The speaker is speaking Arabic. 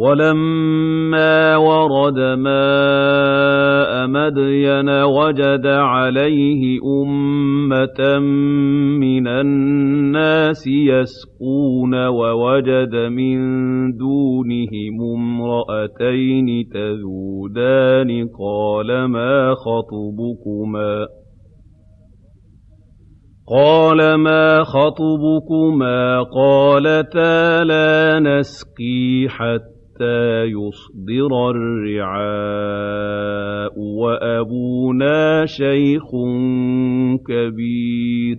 وَلَمَّا وَرَدَ مَاءَ مَدْيَنَ وَجَدَ عَلَيْهِ أُمَّةً مِّنَ النَّاسِ يَسْقُونَ وَوَجَدَ مِن دُونِهِمُ امْرَأَتَيْنِ تَذُودَانِ قَالَ مَا خَطْبُكُمَا ۖ؟ قَالَتَا لَا نَسْقِي حَتَّىٰ يُصْدِرَ الرِّعَاءُ ۖ وَأَبُونَا شَيْخٌ كَبِيرٌ.